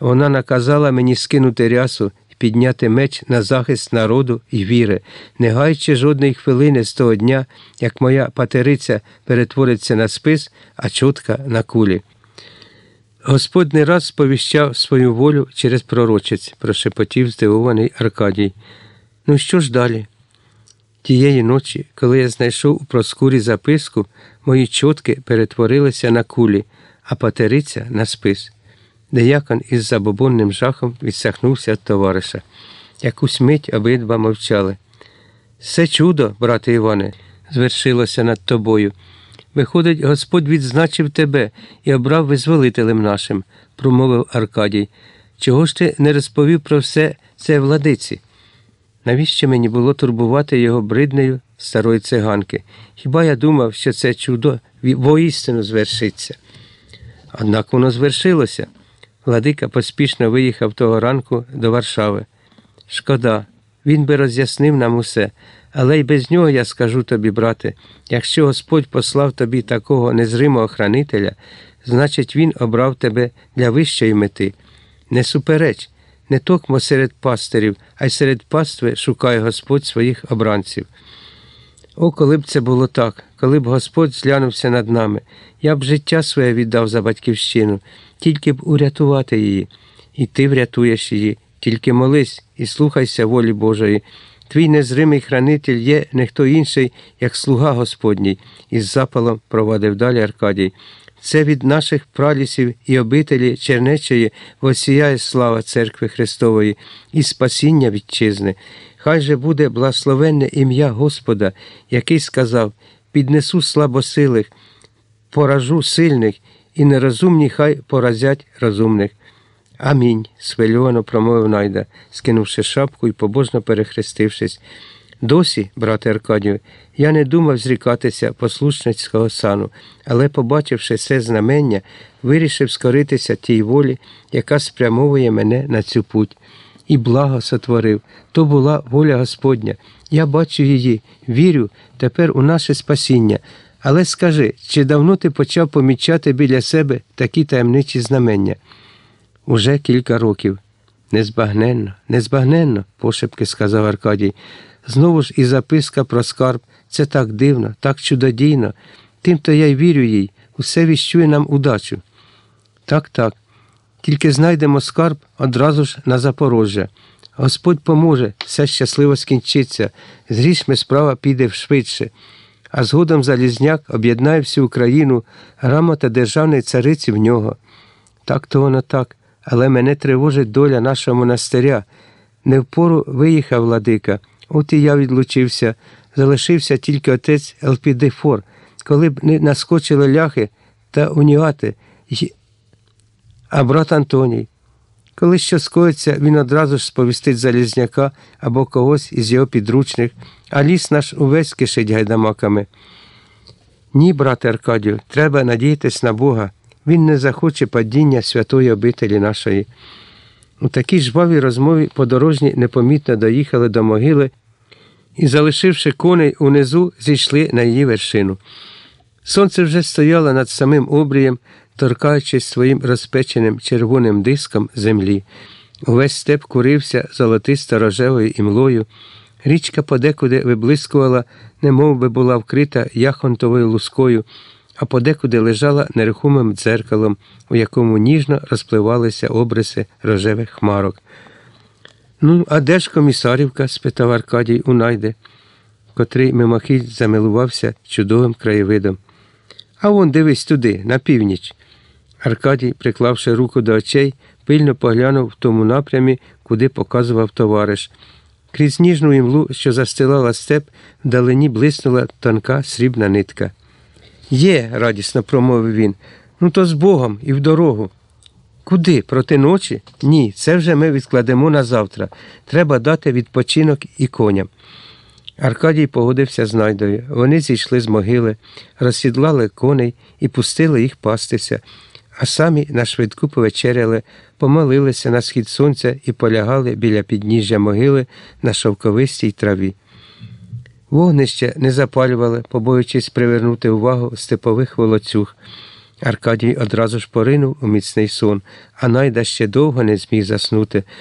Вона наказала мені скинути рясу і підняти меч на захист народу і віри, не гаючи жодної хвилини з того дня, як моя патериця перетвориться на спис, а чотка на кулі. Господь не раз сповіщав свою волю через пророчець, прошепотів здивований Аркадій. Ну що ж далі? Тієї ночі, коли я знайшов у проскурі записку, мої чотки перетворилися на кулі, а патериця на спис. Деякон із забобонним жахом відсахнувся від товариша. Якусь мить обидва мовчали. Все чудо, брате Іване, звершилося над тобою. Виходить, Господь відзначив тебе і обрав визволителем нашим, промовив Аркадій. Чого ж ти не розповів про все це владиці? Навіщо мені було турбувати його бриднею старої циганки? Хіба я думав, що це чудо воістину звершиться? Однак воно звершилося. Владика поспішно виїхав того ранку до Варшави. Шкода, він би роз'яснив нам усе, але й без нього я скажу тобі, брате, якщо Господь послав тобі такого незримого хранителя, значить він обрав тебе для вищої мети. Не супереч, не токмо серед пастирів, а й серед пастви шукає Господь своїх обранців. О, коли б це було так, коли б Господь зглянувся над нами, я б життя своє віддав за батьківщину, тільки б урятувати її, і ти врятуєш її, тільки молись і слухайся волі Божої. Твій незримий хранитель є не хто інший, як слуга Господній, із запалом провадив далі Аркадій. Це від наших пралісів і обителі Чернечої восіяє слава Церкви Христової і спасіння вітчизни. Хай же буде благословенне ім'я Господа, який сказав: піднесу слабосилих, поражу сильних, і нерозумні хай поразять розумних. Амінь. свильовано промовив найда, скинувши шапку і побожно перехрестившись. Досі, брате Аркадію, я не думав зрікатися послушницького сану, але, побачивши це знамення, вирішив скоритися тій волі, яка спрямовує мене на цю путь. І благо сотворив. То була воля Господня. Я бачу її, вірю тепер у наше спасіння. Але скажи, чи давно ти почав помічати біля себе такі таємничі знамення? Уже кілька років. Незбагненно, незбагненно, пошепки сказав Аркадій. Знову ж і записка про скарб це так дивно, так чудодійно. Тим-то я й вірю їй, усе віщує нам удачу. Так, так. Тільки знайдемо скарб одразу ж на Запорожжя. Господь поможе, все щасливо скінчиться, з грішми справа піде швидше. А згодом Залізняк об'єднає всю Україну, грамота державної цариці в нього. Так то воно так, але мене тривожить доля нашого монастиря. Не впору виїхав владика. От і я відлучився, залишився тільки отець Елпідефор, коли б не наскочили ляхи та уніати, а брат Антоній. Коли що скоїться, він одразу ж сповістить Залізняка або когось із його підручних, а ліс наш увесь кишить гайдамаками. Ні, брате Аркадію, треба надіятись на Бога. Він не захоче падіння святої обителі нашої. У такій жвавій розмові подорожні непомітно доїхали до могили і, залишивши коней унизу, зійшли на її вершину. Сонце вже стояло над самим обрієм, торкаючись своїм розпеченим червоним диском землі. Увесь степ курився золотисто рожевою імлою. Річка подекуди виблискувала, немов би була вкрита яхонтовою лускою, а подекуди лежала нерухомим дзеркалом, у якому ніжно розпливалися обриси рожевих хмарок. Ну, а де ж комісарівка? спитав Аркадій у найде, котрий мимохідь замилувався чудовим краєвидом. А вон дивись туди, на північ. Аркадій, приклавши руку до очей, пильно поглянув в тому напрямі, куди показував товариш. Крізь ніжну імлу, що застилала степ, вдалині блиснула тонка срібна нитка. Є, радісно промовив він. Ну, то з Богом і в дорогу. Куди? Проти ночі? Ні, це вже ми відкладемо на завтра. Треба дати відпочинок і коням. Аркадій погодився з найдою. Вони зійшли з могили, розсідлали коней і пустили їх пастися, а самі на швидку повечеряли, помолилися на схід сонця і полягали біля підніжжя могили на шовковистій траві. Вогнище не запалювали, побоюючись привернути увагу степових волоцюг. Аркадій одразу ж поринув у міцний сон, а найда ще довго не зміг заснути,